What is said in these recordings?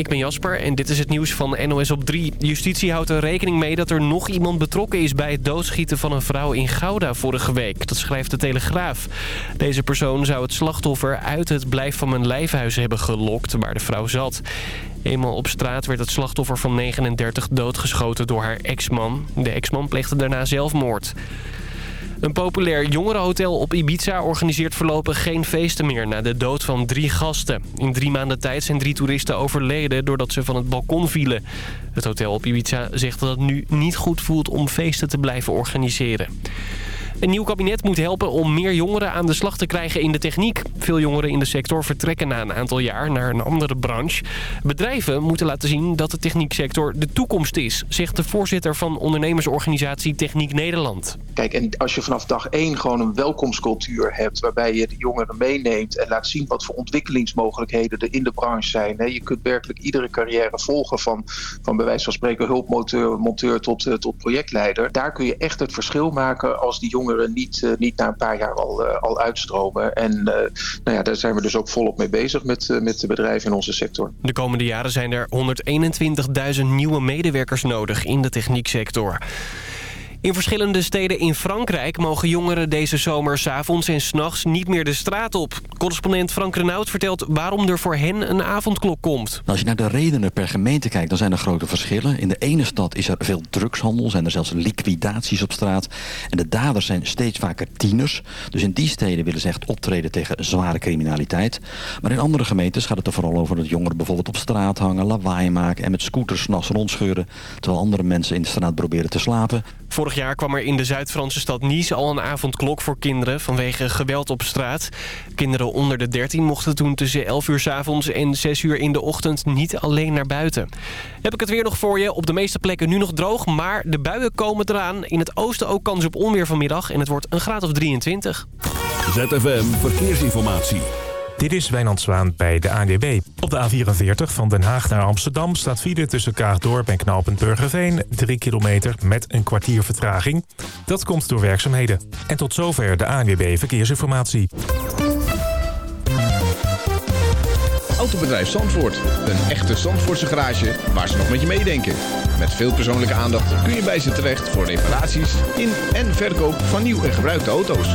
Ik ben Jasper en dit is het nieuws van NOS op 3. Justitie houdt er rekening mee dat er nog iemand betrokken is... bij het doodschieten van een vrouw in Gouda vorige week. Dat schrijft de Telegraaf. Deze persoon zou het slachtoffer uit het blijf van mijn lijfhuis hebben gelokt... waar de vrouw zat. Eenmaal op straat werd het slachtoffer van 39 doodgeschoten door haar ex-man. De ex-man pleegde daarna zelfmoord. Een populair jongerenhotel op Ibiza organiseert voorlopig geen feesten meer... na de dood van drie gasten. In drie maanden tijd zijn drie toeristen overleden doordat ze van het balkon vielen. Het hotel op Ibiza zegt dat het nu niet goed voelt om feesten te blijven organiseren. Een nieuw kabinet moet helpen om meer jongeren aan de slag te krijgen in de techniek. Veel jongeren in de sector vertrekken na een aantal jaar naar een andere branche. Bedrijven moeten laten zien dat de technieksector de toekomst is... zegt de voorzitter van ondernemersorganisatie Techniek Nederland. Kijk, en als je vanaf dag één gewoon een welkomstcultuur hebt... waarbij je de jongeren meeneemt en laat zien wat voor ontwikkelingsmogelijkheden er in de branche zijn. Je kunt werkelijk iedere carrière volgen van, van bij wijze van spreken hulpmonteur monteur tot, uh, tot projectleider. Daar kun je echt het verschil maken als die jongeren niet, uh, niet na een paar jaar al, uh, al uitstromen. En uh, nou ja, daar zijn we dus ook volop mee bezig met, met de bedrijven in onze sector. De komende jaren zijn er 121.000 nieuwe medewerkers nodig in de technieksector. In verschillende steden in Frankrijk mogen jongeren deze zomer s'avonds en s'nachts niet meer de straat op. Correspondent Frank Renaud vertelt waarom er voor hen een avondklok komt. Als je naar de redenen per gemeente kijkt, dan zijn er grote verschillen. In de ene stad is er veel drugshandel, zijn er zelfs liquidaties op straat. En de daders zijn steeds vaker tieners. Dus in die steden willen ze echt optreden tegen zware criminaliteit. Maar in andere gemeentes gaat het er vooral over dat jongeren bijvoorbeeld op straat hangen, lawaai maken en met scooters s'nachts rondscheuren. Terwijl andere mensen in de straat proberen te slapen. Vorig jaar kwam er in de Zuid-Franse stad Nice al een avondklok voor kinderen vanwege geweld op straat. Kinderen onder de 13 mochten toen tussen 11 uur s avonds en 6 uur in de ochtend niet alleen naar buiten. Heb ik het weer nog voor je. Op de meeste plekken nu nog droog, maar de buien komen eraan. In het oosten ook kans op onweer vanmiddag en het wordt een graad of 23. ZFM Verkeersinformatie. Dit is Wijnand Zwaan bij de ANWB. Op de A44 van Den Haag naar Amsterdam staat file tussen Kaagdorp en Knaalpunt Burgerveen. 3 kilometer met een kwartier vertraging. Dat komt door werkzaamheden. En tot zover de ANWB Verkeersinformatie. Autobedrijf Zandvoort. Een echte Zandvoortse garage waar ze nog met je meedenken. Met veel persoonlijke aandacht kun je bij ze terecht voor reparaties in en verkoop van nieuw en gebruikte auto's.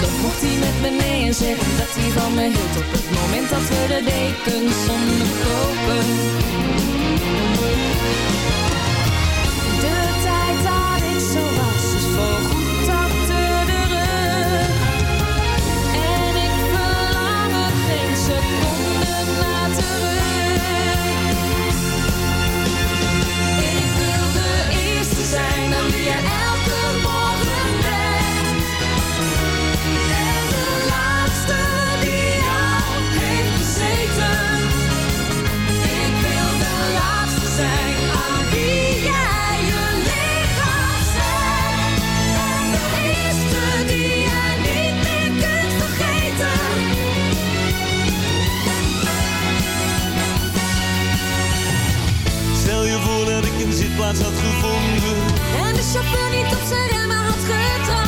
dan mocht hij met me mee en zeggen dat hij van me hield Op het moment dat we de dekens onderkopen De tijd dat ik zo was is voorgoed achter de rug. En ik verlang er geen seconde terug. Ik wil de eerste zijn aan wie een zitplaats had gevonden. En de chauffeur niet op zijn remmen had getrapt.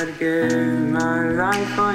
I'd give my life for.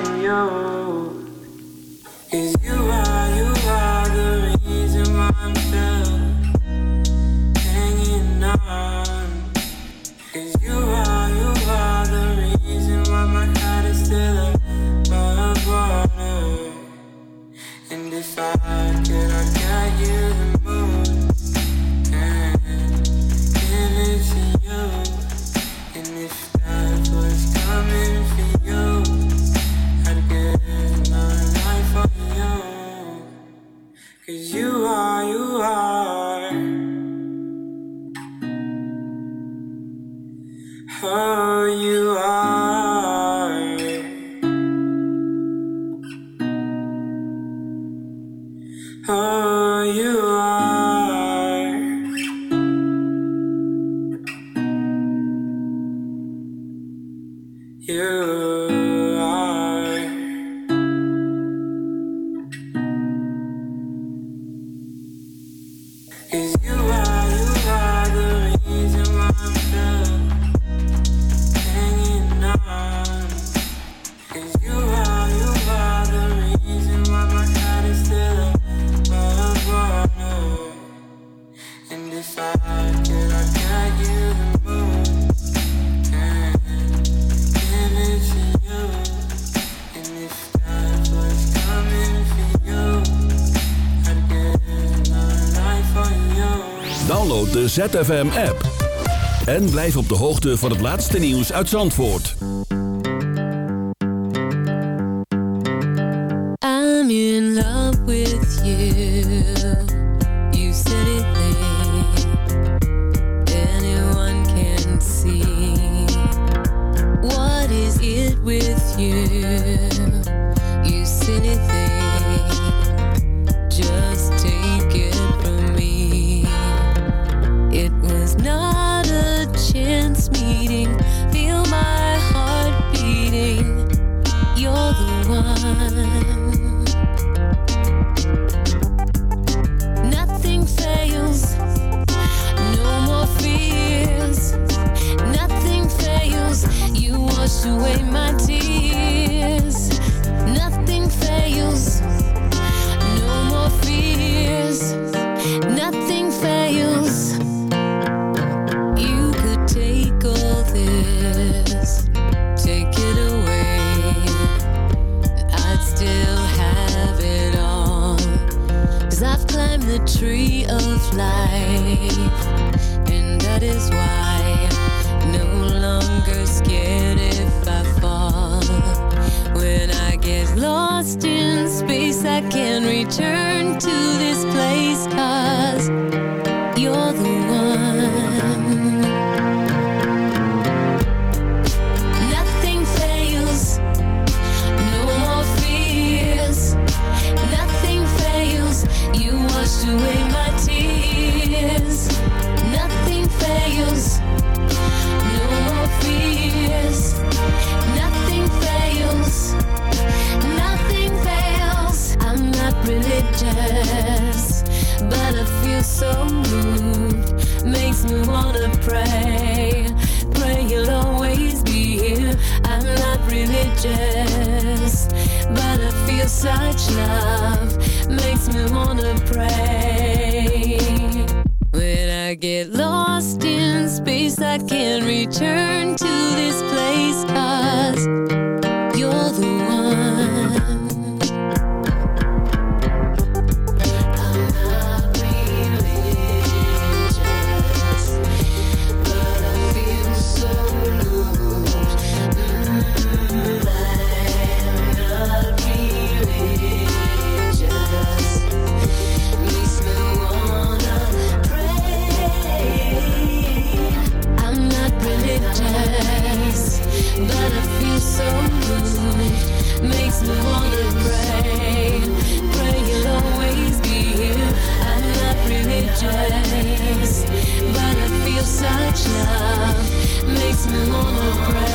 ZFM-app. En blijf op de hoogte van het laatste nieuws uit Zandvoort. I'm in love with you. You said it Anyone can see. What is it with you? You silly precious, but I feel such love makes me wanna pray. When I get lost in space, I can return to this place, cause love makes me wanna cry.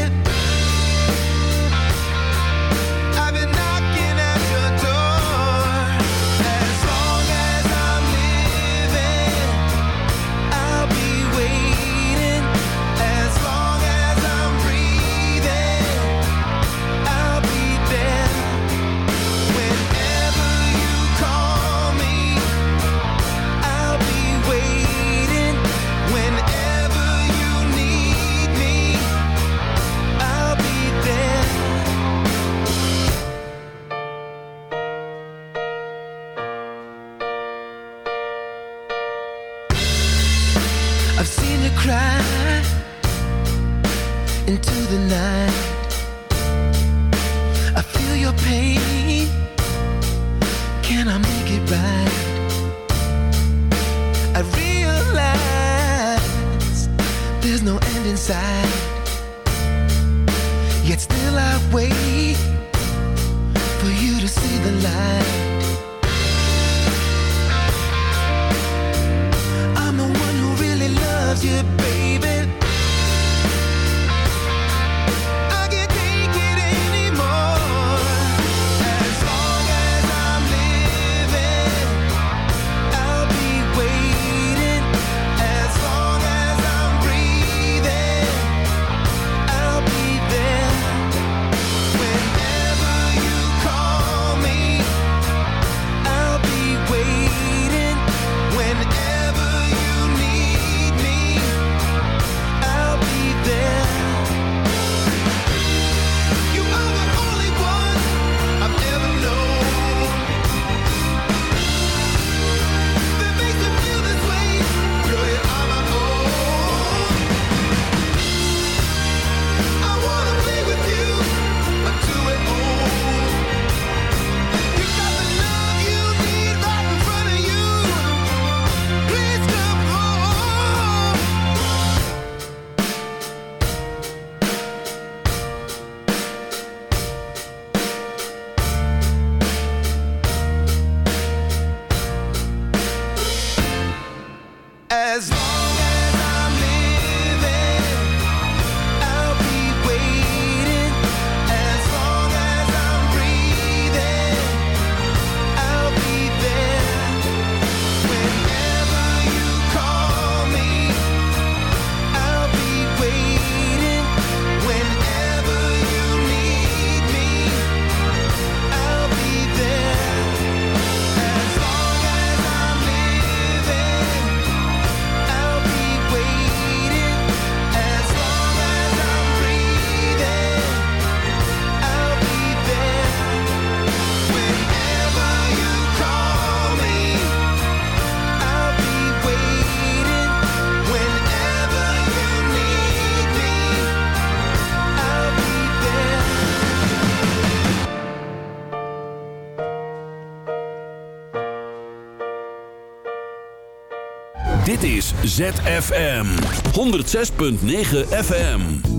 ZFM. 106.9 FM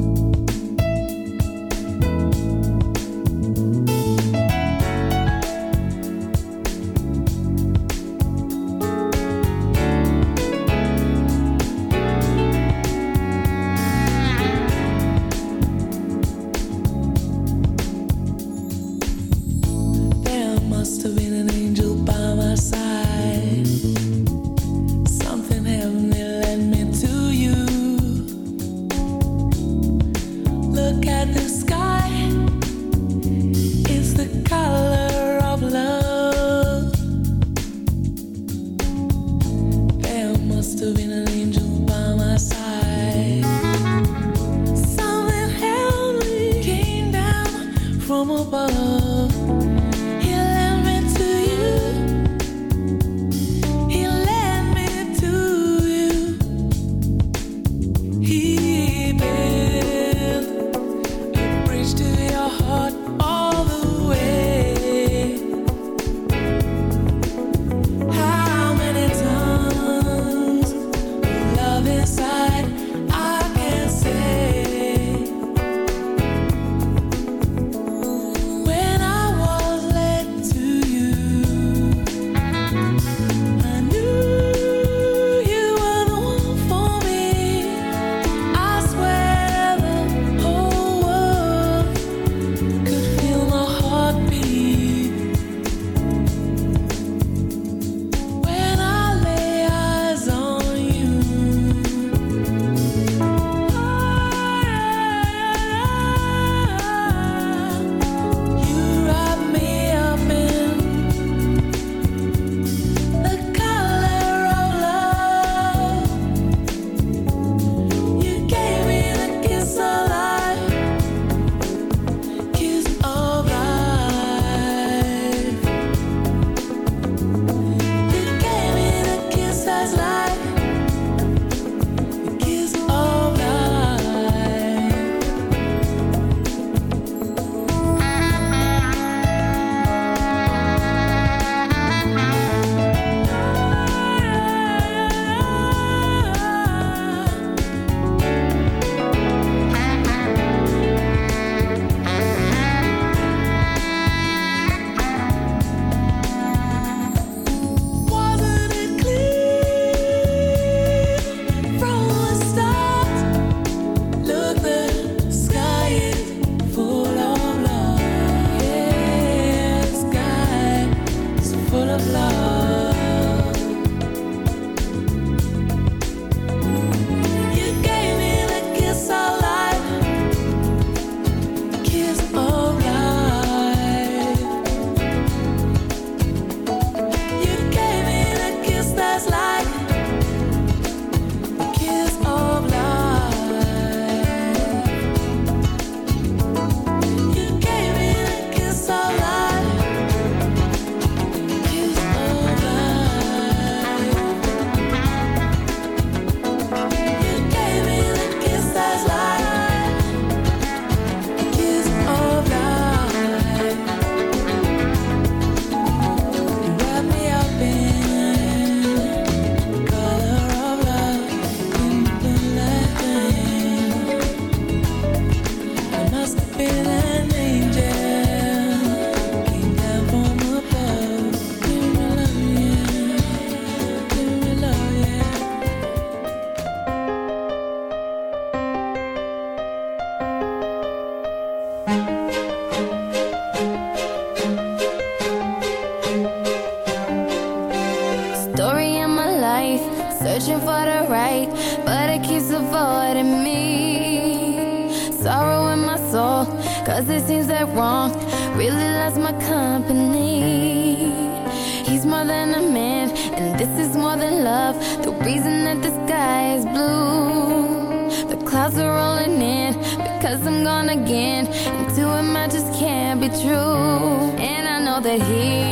that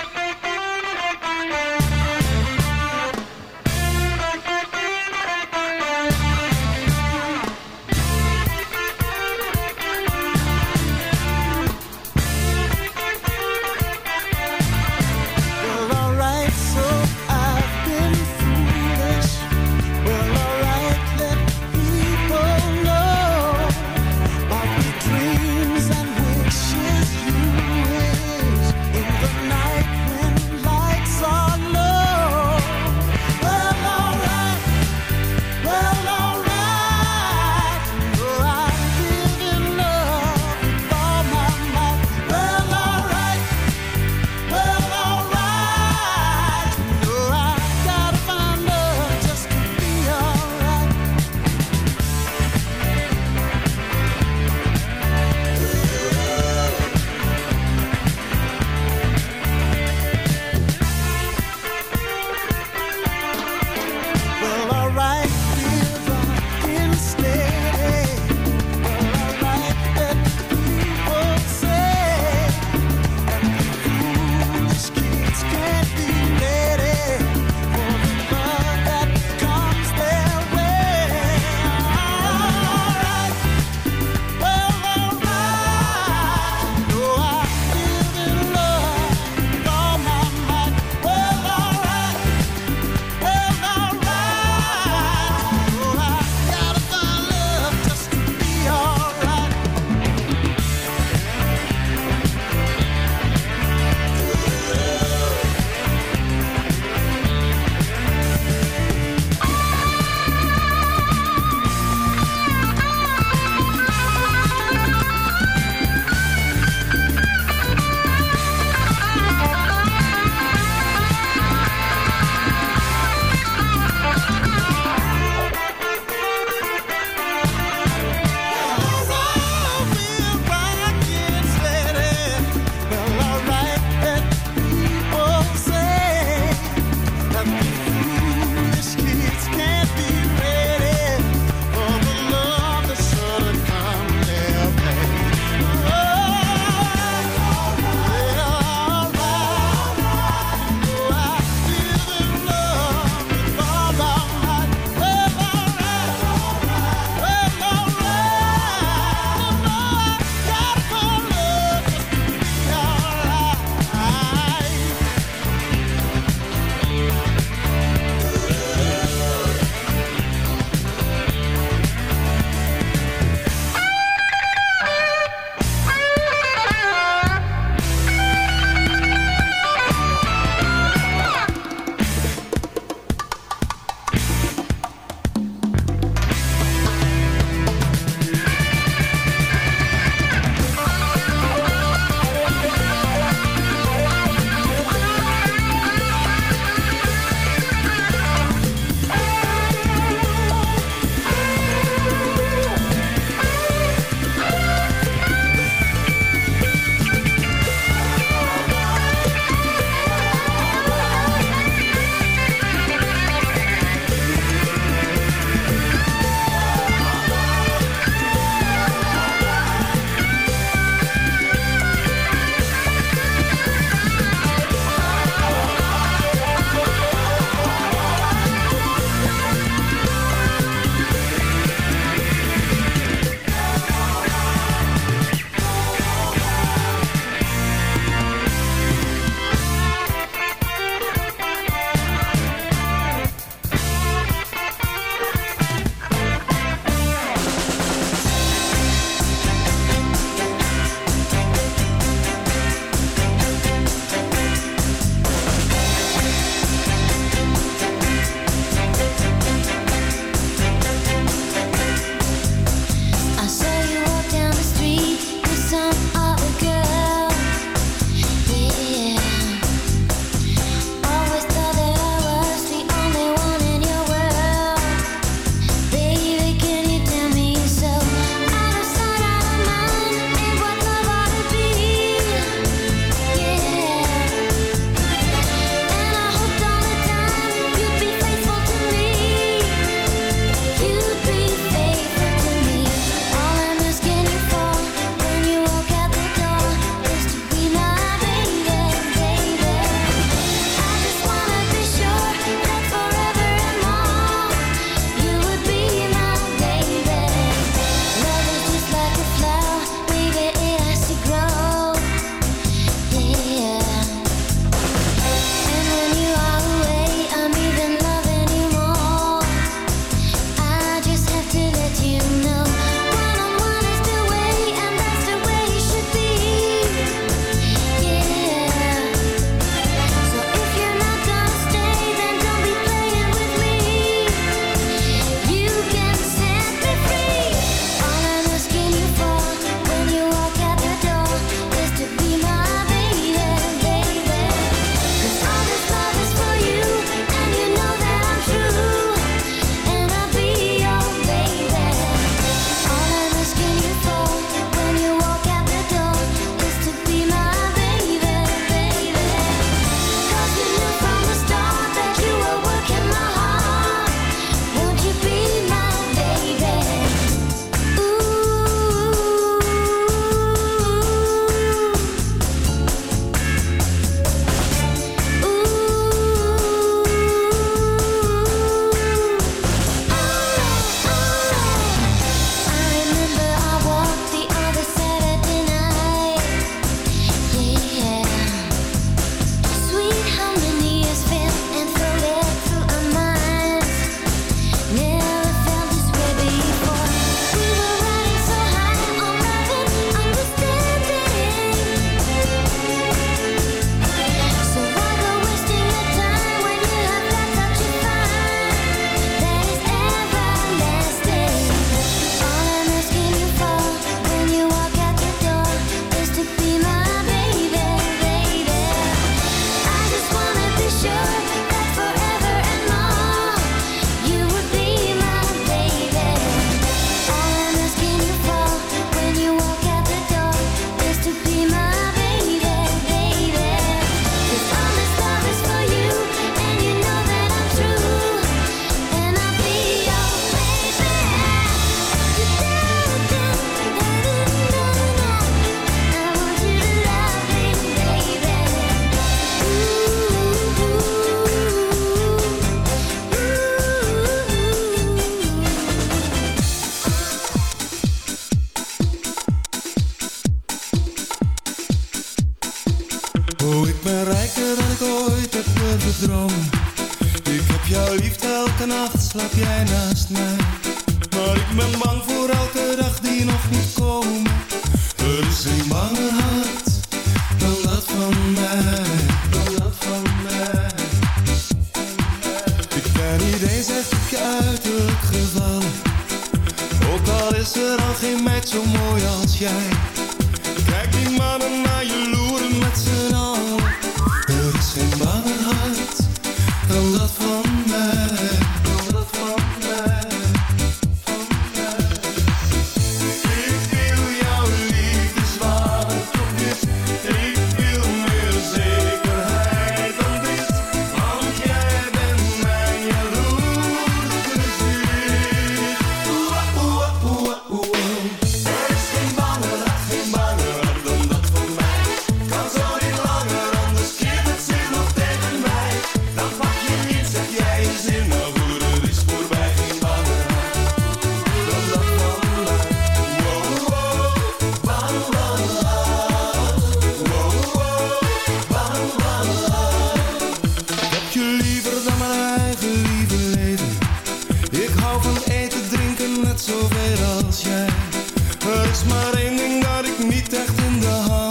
的好。